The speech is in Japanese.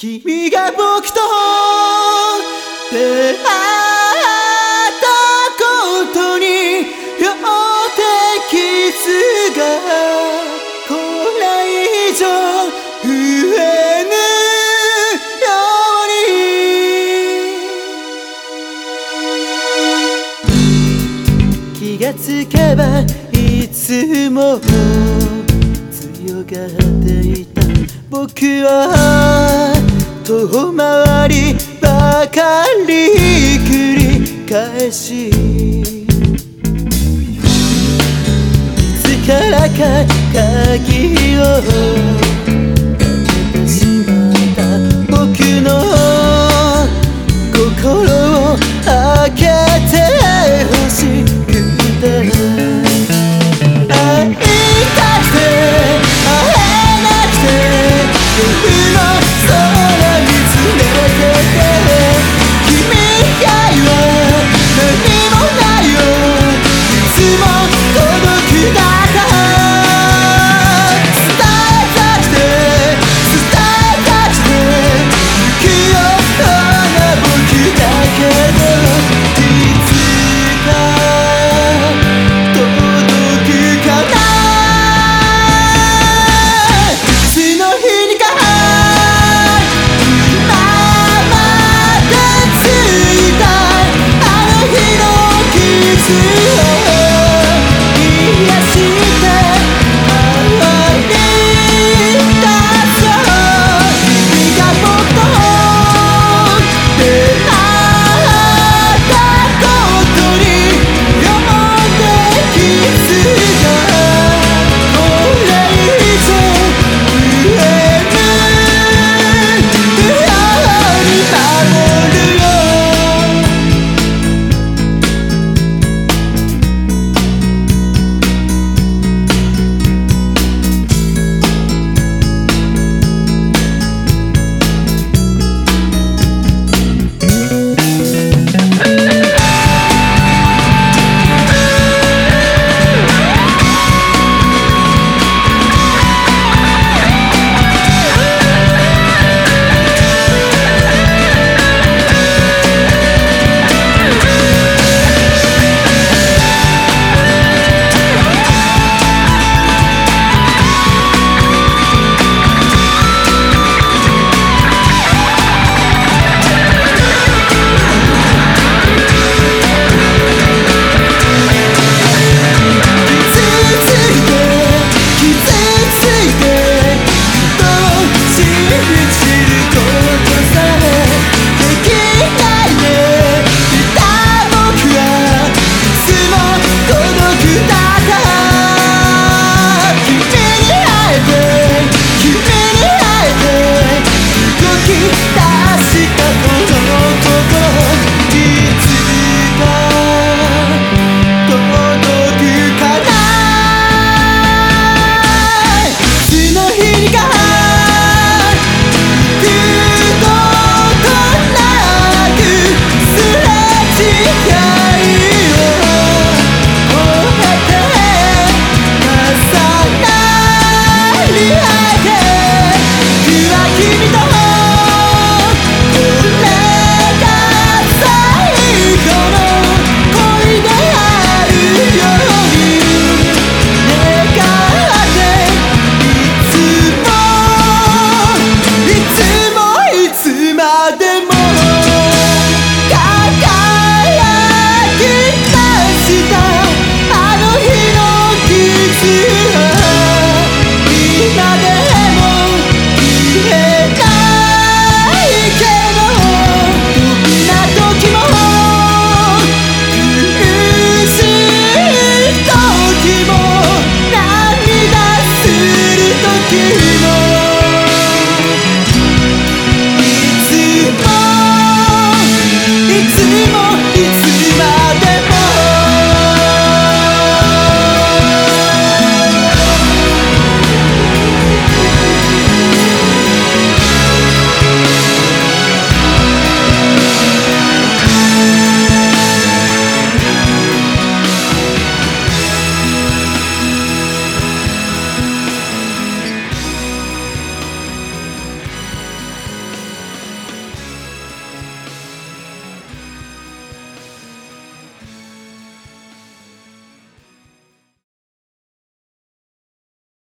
君が僕と出会ったことによって傷がこれ以上増えぬように気がつけばいつも強がっていた僕は遠回りばかり繰り返し。いつからか鍵を